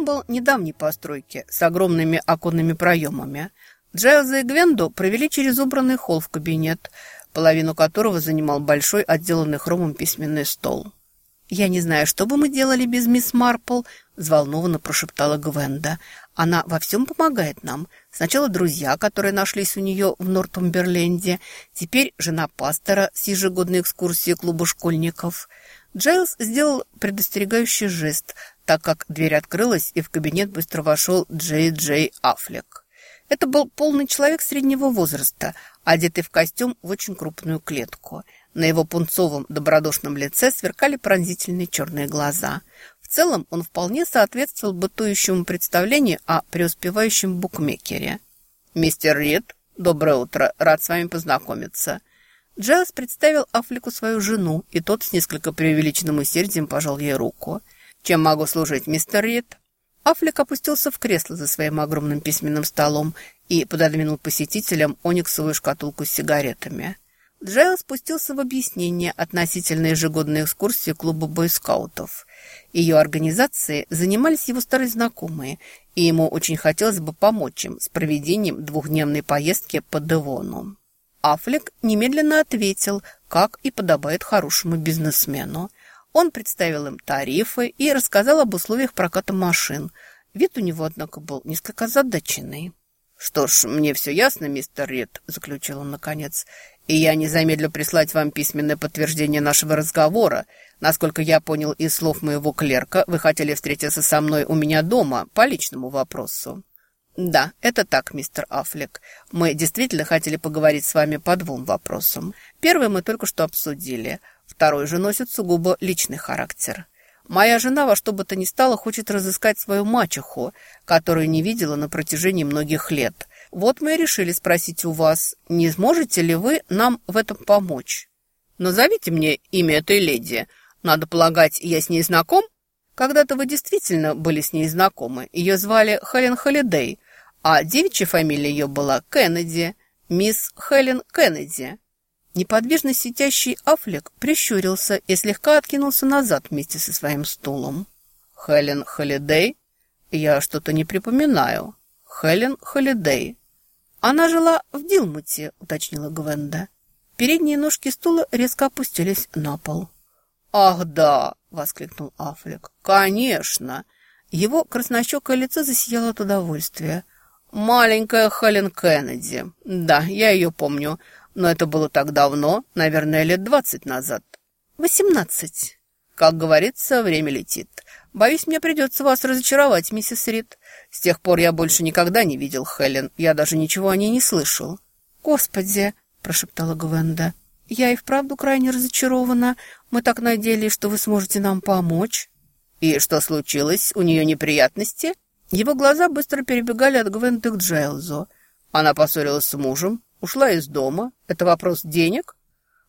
Дом был недавней постройки, с огромными оконными проемами. Джайлза и Гвенду провели через убранный холл в кабинет, половину которого занимал большой, отделанный хромом письменный стол. «Я не знаю, что бы мы делали без мисс Марпл», — взволнованно прошептала Гвенда. «Она во всем помогает нам. Сначала друзья, которые нашлись у нее в Нортумберленде, теперь жена пастора с ежегодной экскурсией клуба школьников». Джайлз сделал предостерегающий жест, так как дверь открылась, и в кабинет быстро вошел Джей Джей Аффлек. Это был полный человек среднего возраста, одетый в костюм в очень крупную клетку — на его пунцовом добродушном лице сверкали пронзительные черные глаза. В целом он вполне соответствовал бытующему представлению о преуспевающем букмекере. «Мистер Рид, доброе утро, рад с вами познакомиться». Джайлз представил Афлику свою жену, и тот с несколько преувеличенным усердием пожал ей руку. «Чем могу служить, мистер Рид?» Афлик опустился в кресло за своим огромным письменным столом и пододвинул посетителям ониксовую шкатулку с сигаретами. Джайл спустился в объяснение относительно ежегодной экскурсии клуба бойскаутов. Ее организацией занимались его старые знакомые, и ему очень хотелось бы помочь им с проведением двухдневной поездки по Девону. Аффлек немедленно ответил, как и подобает хорошему бизнесмену. Он представил им тарифы и рассказал об условиях проката машин. Вид у него, однако, был несколько озадаченный. «Что ж, мне все ясно, мистер Рид», — заключил он наконец и я не замедлю прислать вам письменное подтверждение нашего разговора. Насколько я понял из слов моего клерка, вы хотели встретиться со мной у меня дома по личному вопросу». «Да, это так, мистер Аффлек. Мы действительно хотели поговорить с вами по двум вопросам. Первый мы только что обсудили. Второй же носит сугубо личный характер. Моя жена во что бы то ни стало хочет разыскать свою мачеху, которую не видела на протяжении многих лет. Вот мы и решили спросить у вас, не сможете ли вы нам в этом помочь? Назовите мне имя этой леди. Надо полагать, я с ней знаком? Когда-то вы действительно были с ней знакомы. Ее звали Хелен Холидей, а девичья фамилия ее была Кеннеди, мисс Хелен Кеннеди. Неподвижно сидящий Аффлек прищурился и слегка откинулся назад вместе со своим стулом. «Хелен Холидей? Я что-то не припоминаю. Хелен Холидей. «Она жила в Дилмуте», — уточнила Гвенда. Передние ножки стула резко опустились на пол. «Ах, да!» — воскликнул Аффлек. «Конечно!» Его краснощекое лицо засияло от удовольствия. «Маленькая Хелен Кеннеди. Да, я ее помню. Но это было так давно, наверное, лет двадцать назад». «Восемнадцать». «Как говорится, время летит. Боюсь, мне придется вас разочаровать, миссис Рид. С тех пор я больше никогда не видел Хелен. Я даже ничего о ней не слышал. «Господи!» – прошептала Гвенда. «Я и вправду крайне разочарована. Мы так надеялись, что вы сможете нам помочь». «И что случилось? У нее неприятности?» Его глаза быстро перебегали от Гвенды к Джайлзу. Она поссорилась с мужем, ушла из дома. Это вопрос денег?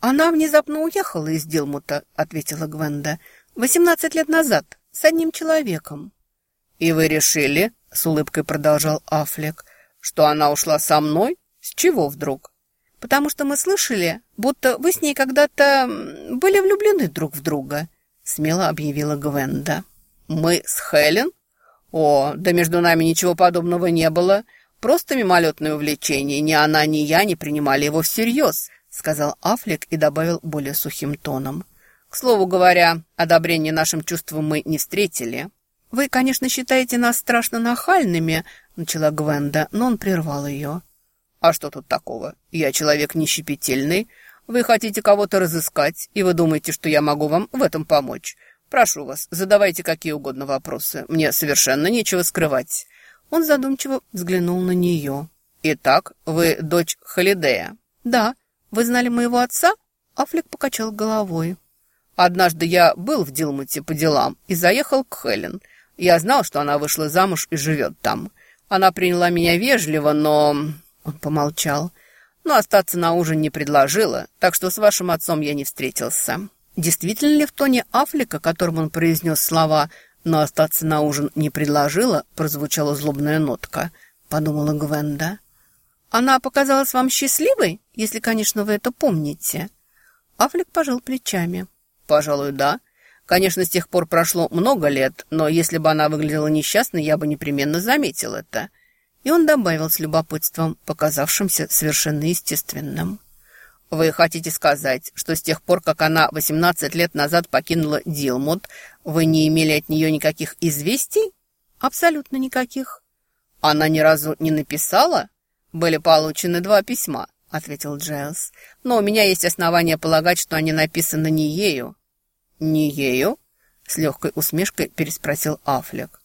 «Она внезапно уехала из Дилмута», — ответила Гвенда. «Восемнадцать лет назад, с одним человеком». «И вы решили, — с улыбкой продолжал Афлек, — что она ушла со мной? С чего вдруг?» «Потому что мы слышали, будто вы с ней когда-то были влюблены друг в друга», — смело объявила Гвенда. «Мы с Хелен? О, да между нами ничего подобного не было. Просто мимолетное увлечение. Ни она, ни я не принимали его всерьез», — сказал Афлек и добавил более сухим тоном. «К слову говоря, одобрения нашим чувствам мы не встретили». «Вы, конечно, считаете нас страшно нахальными», — начала Гвенда, но он прервал ее. «А что тут такого? Я человек нещепетильный. Вы хотите кого-то разыскать, и вы думаете, что я могу вам в этом помочь. Прошу вас, задавайте какие угодно вопросы. Мне совершенно нечего скрывать». Он задумчиво взглянул на нее. «Итак, вы дочь Холидея?» «Да. Вы знали моего отца?» Афлик покачал головой. «Однажды я был в Дилмуте по делам и заехал к Хелен». Я знал, что она вышла замуж и живет там. Она приняла меня вежливо, но...» Он помолчал. «Но остаться на ужин не предложила, так что с вашим отцом я не встретился». Действительно ли в тоне Афлика, которым он произнес слова «но остаться на ужин не предложила», прозвучала злобная нотка, подумала Гвенда. «Она показалась вам счастливой, если, конечно, вы это помните?» Афлик пожал плечами. «Пожалуй, да. Конечно, с тех пор прошло много лет, но если бы она выглядела несчастной, я бы непременно заметил это». И он добавил с любопытством, показавшимся совершенно естественным. «Вы хотите сказать, что с тех пор, как она 18 лет назад покинула Дилмут, вы не имели от нее никаких известий?» «Абсолютно никаких». «Она ни разу не написала?» «Были получены два письма», — ответил Джайлз. «Но у меня есть основания полагать, что они написаны не ею». «Не ею?» — с легкой усмешкой переспросил Аффлек.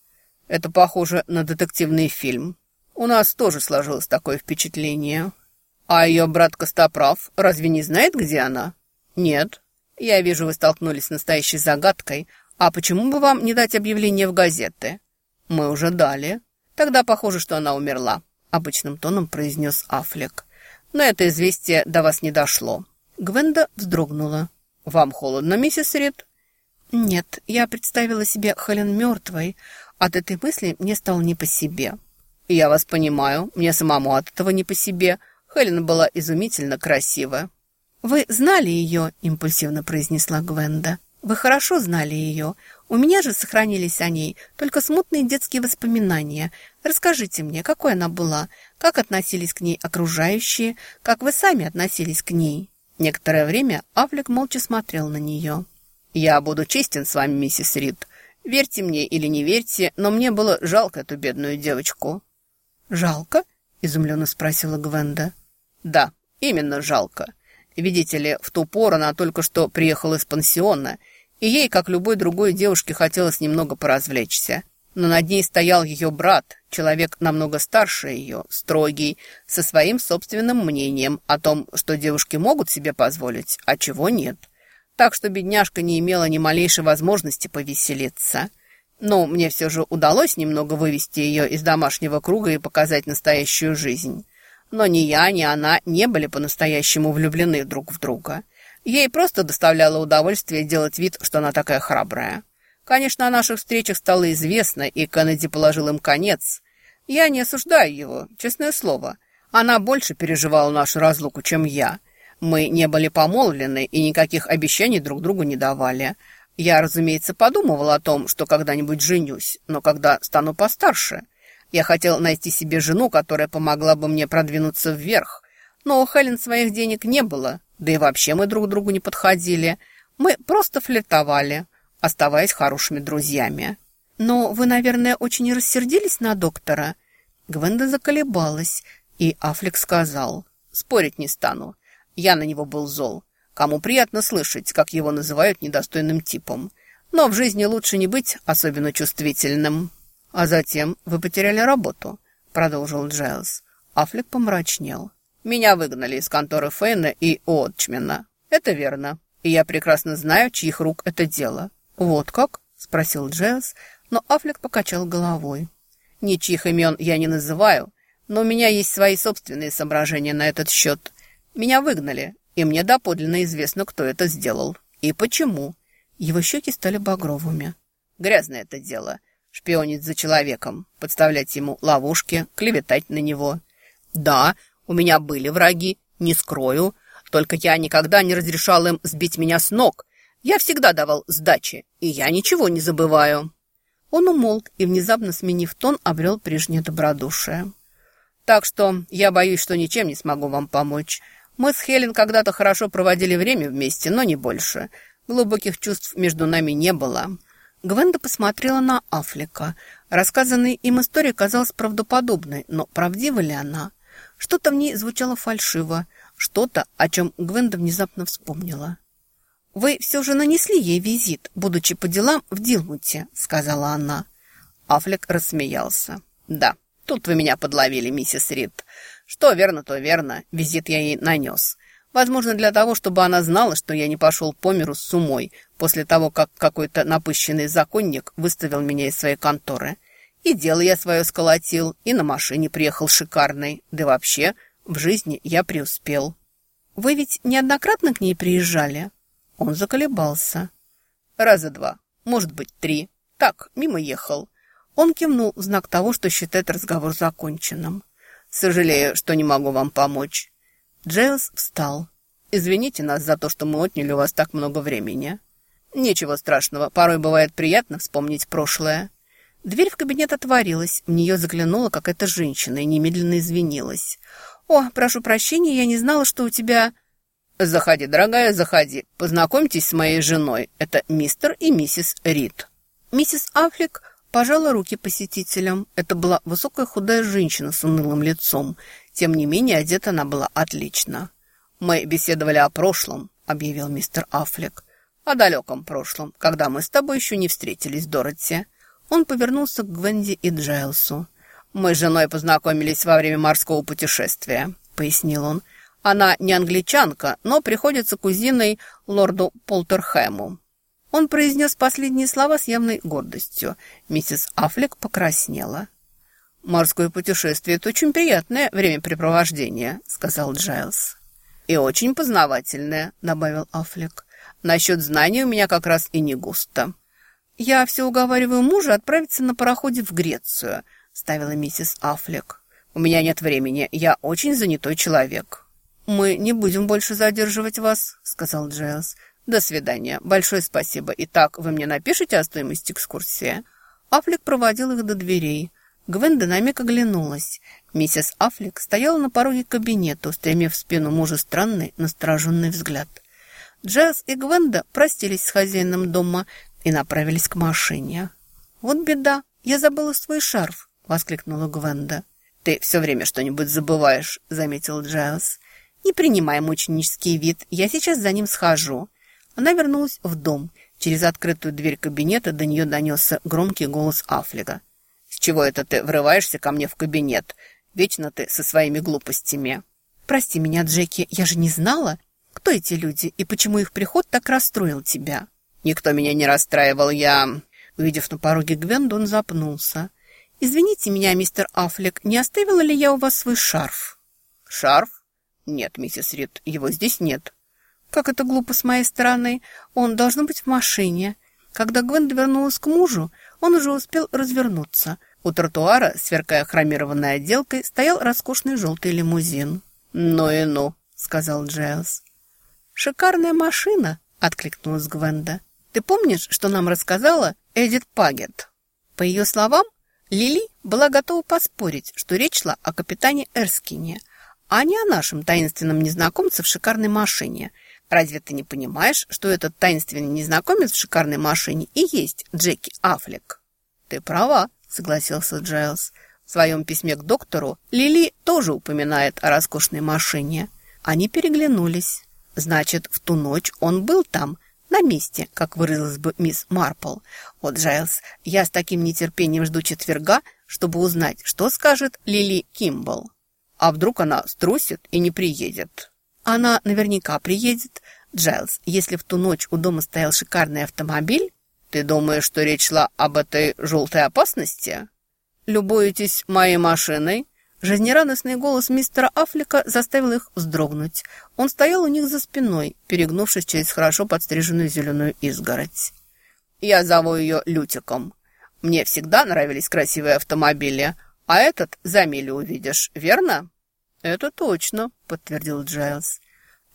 «Это похоже на детективный фильм. У нас тоже сложилось такое впечатление». «А ее брат Костоправ разве не знает, где она?» «Нет. Я вижу, вы столкнулись с настоящей загадкой. А почему бы вам не дать объявление в газеты?» «Мы уже дали. Тогда похоже, что она умерла», — обычным тоном произнес Аффлек. «Но это известие до вас не дошло». Гвенда вздрогнула. «Вам холодно, миссис Рид?» «Нет, я представила себе Хелен мертвой. От этой мысли мне стало не по себе». «Я вас понимаю. Мне самому от этого не по себе. Хелен была изумительно красива. «Вы знали ее?» – импульсивно произнесла Гвенда. «Вы хорошо знали ее. У меня же сохранились о ней только смутные детские воспоминания. Расскажите мне, какой она была, как относились к ней окружающие, как вы сами относились к ней?» Некоторое время Афлик молча смотрел на нее. «Я буду честен с вами, миссис Рид. Верьте мне или не верьте, но мне было жалко эту бедную девочку». «Жалко?» – изумленно спросила Гвенда. Да, именно жалко. Видите ли, в ту пору она только что приехала из пансиона, и ей, как любой другой девушке, хотелось немного поразвлечься. Но над ней стоял ее брат, человек намного старше ее, строгий, со своим собственным мнением о том, что девушки могут себе позволить, а чего нет. Так что бедняжка не имела ни малейшей возможности повеселиться. Но мне все же удалось немного вывести ее из домашнего круга и показать настоящую жизнь. Но ни я, ни она не были по-настоящему влюблены друг в друга. Ей просто доставляло удовольствие делать вид, что она такая храбрая. Конечно, о наших встречах стало известно, и Кеннеди положил им конец. Я не осуждаю его, честное слово. Она больше переживала нашу разлуку, чем я. Мы не были помолвлены и никаких обещаний друг другу не давали. Я, разумеется, подумывал о том, что когда-нибудь женюсь, но когда стану постарше – я хотел найти себе жену, которая помогла бы мне продвинуться вверх. Но у Хелен своих денег не было, да и вообще мы друг другу не подходили. Мы просто флиртовали, оставаясь хорошими друзьями. «Но вы, наверное, очень рассердились на доктора?» Гвенда заколебалась, и Аффлек сказал. «Спорить не стану. Я на него был зол. Кому приятно слышать, как его называют недостойным типом. Но в жизни лучше не быть особенно чувствительным». «А затем вы потеряли работу», — продолжил Джайлз. Аффлек помрачнел. «Меня выгнали из конторы Фейна и Уотчмена. Это верно. И я прекрасно знаю, чьих рук это дело». «Вот как?» — спросил Джайлз, но Аффлек покачал головой. «Ничьих имен я не называю, но у меня есть свои собственные соображения на этот счет. Меня выгнали, и мне доподлинно известно, кто это сделал. И почему». Его щеки стали багровыми. «Грязное это дело» шпионить за человеком, подставлять ему ловушки, клеветать на него. Да, у меня были враги, не скрою, только я никогда не разрешал им сбить меня с ног. Я всегда давал сдачи, и я ничего не забываю». Он умолк и, внезапно сменив тон, обрел прежнее добродушие. «Так что я боюсь, что ничем не смогу вам помочь. Мы с Хелен когда-то хорошо проводили время вместе, но не больше. Глубоких чувств между нами не было. Гвенда посмотрела на Афлика. Рассказанная им история казалась правдоподобной, но правдива ли она? Что-то в ней звучало фальшиво, что-то, о чем Гвенда внезапно вспомнила. «Вы все же нанесли ей визит, будучи по делам в Дилмуте», — сказала она. Афлик рассмеялся. «Да, тут вы меня подловили, миссис Рид. Что верно, то верно. Визит я ей нанес. Возможно, для того, чтобы она знала, что я не пошел по миру с умой после того, как какой-то напыщенный законник выставил меня из своей конторы. И дело я свое сколотил, и на машине приехал шикарный. Да вообще, в жизни я преуспел. Вы ведь неоднократно к ней приезжали? Он заколебался. Раза два, может быть, три. Так, мимо ехал. Он кивнул в знак того, что считает разговор законченным. Сожалею, что не могу вам помочь. Джейлс встал. «Извините нас за то, что мы отняли у вас так много времени». Ничего страшного, порой бывает приятно вспомнить прошлое. Дверь в кабинет отворилась, в нее заглянула какая-то женщина и немедленно извинилась. «О, прошу прощения, я не знала, что у тебя...» «Заходи, дорогая, заходи. Познакомьтесь с моей женой. Это мистер и миссис Рид». Миссис Аффлек пожала руки посетителям. Это была высокая худая женщина с унылым лицом. Тем не менее, одета она была отлично. «Мы беседовали о прошлом», — объявил мистер Аффлек. «О далеком прошлом, когда мы с тобой еще не встретились, Дороти». Он повернулся к Гвенди и Джайлсу. «Мы с женой познакомились во время морского путешествия», — пояснил он. «Она не англичанка, но приходится кузиной лорду Полтерхэму». Он произнес последние слова с явной гордостью. Миссис Аффлек покраснела. «Морское путешествие – это очень приятное времяпрепровождение», – сказал Джайлз. «И очень познавательное», – добавил Аффлек. «Насчет знаний у меня как раз и не густо». «Я все уговариваю мужа отправиться на пароходе в Грецию», – ставила миссис Аффлек. «У меня нет времени, я очень занятой человек». «Мы не будем больше задерживать вас», – сказал Джейлс. «До свидания. Большое спасибо. Итак, вы мне напишите о стоимости экскурсии?» Аффлек проводил их до дверей. Гвен динамик оглянулась. Миссис Аффлек стояла на пороге кабинета, устремив в спину мужа странный, настороженный взгляд. Джайлз и Гвенда простились с хозяином дома и направились к машине. «Вот беда, я забыла свой шарф», — воскликнула Гвенда. «Ты все время что-нибудь забываешь», — заметил Джайлз. «Не принимай мученический вид, я сейчас за ним схожу». Она вернулась в дом. Через открытую дверь кабинета до нее донесся громкий голос Аффлега. «С чего это ты врываешься ко мне в кабинет? Вечно ты со своими глупостями». «Прости меня, Джеки, я же не знала. Кто эти люди и почему их приход так расстроил тебя?» Никто меня не расстраивал, я...» Увидев на пороге Гвенду, он запнулся. «Извините меня, мистер Аффлек, не оставила ли я у вас свой шарф?» «Шарф? Нет, миссис Рид, его здесь нет». «Как это глупо с моей стороны. Он должен быть в машине». Когда Гвенда вернулась к мужу, он уже успел развернуться. У тротуара, сверкая хромированной отделкой, стоял роскошный желтый лимузин. «Ну и ну», — сказал Джейлс. «Шикарная машина», — откликнулась Гвенда. Ты помнишь, что нам рассказала Эдит Пагет? По ее словам, Лили была готова поспорить, что речь шла о капитане Эрскине, а не о нашем таинственном незнакомце в шикарной машине. Разве ты не понимаешь, что этот таинственный незнакомец в шикарной машине и есть Джеки Аффлек? Ты права, согласился Джайлз. В своем письме к доктору Лили тоже упоминает о роскошной машине. Они переглянулись. Значит, в ту ночь он был там – на месте, как выразилась бы мисс Марпл. Вот, Джайлз, я с таким нетерпением жду четверга, чтобы узнать, что скажет Лили Кимбл. А вдруг она струсит и не приедет? Она наверняка приедет. Джайлз, если в ту ночь у дома стоял шикарный автомобиль, ты думаешь, что речь шла об этой желтой опасности? Любуетесь моей машиной? Жизнерадостный голос мистера Аффлека заставил их вздрогнуть. Он стоял у них за спиной, перегнувшись через хорошо подстриженную зеленую изгородь. «Я зову ее Лютиком. Мне всегда нравились красивые автомобили, а этот за милю увидишь, верно?» «Это точно», — подтвердил Джайлз.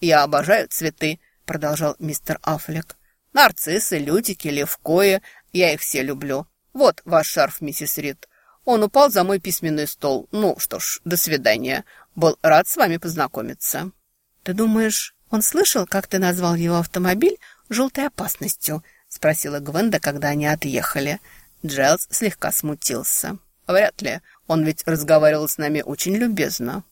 «Я обожаю цветы», — продолжал мистер Аффлек. «Нарциссы, лютики, левкои, я их все люблю. Вот ваш шарф, миссис Рид». Он упал за мой письменный стол. Ну что ж, до свидания. Был рад с вами познакомиться. Ты думаешь, он слышал, как ты назвал его автомобиль желтой опасностью? Спросила Гвенда, когда они отъехали. Джайлз слегка смутился. Вряд ли. Он ведь разговаривал с нами очень любезно.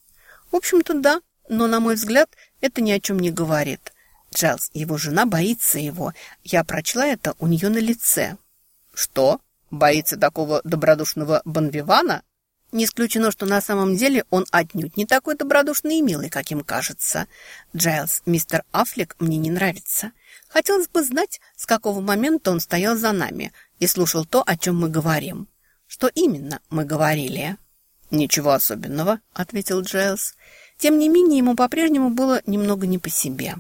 В общем-то, да. Но, на мой взгляд, это ни о чем не говорит. Джайлз, его жена боится его. Я прочла это у нее на лице. Что? Боится такого добродушного Бонвивана? Не исключено, что на самом деле он отнюдь не такой добродушный и милый, каким кажется. Джайлз, мистер Аффлек мне не нравится. Хотелось бы знать, с какого момента он стоял за нами и слушал то, о чем мы говорим. Что именно мы говорили? «Ничего особенного», — ответил Джайлз. Тем не менее, ему по-прежнему было немного не по себе.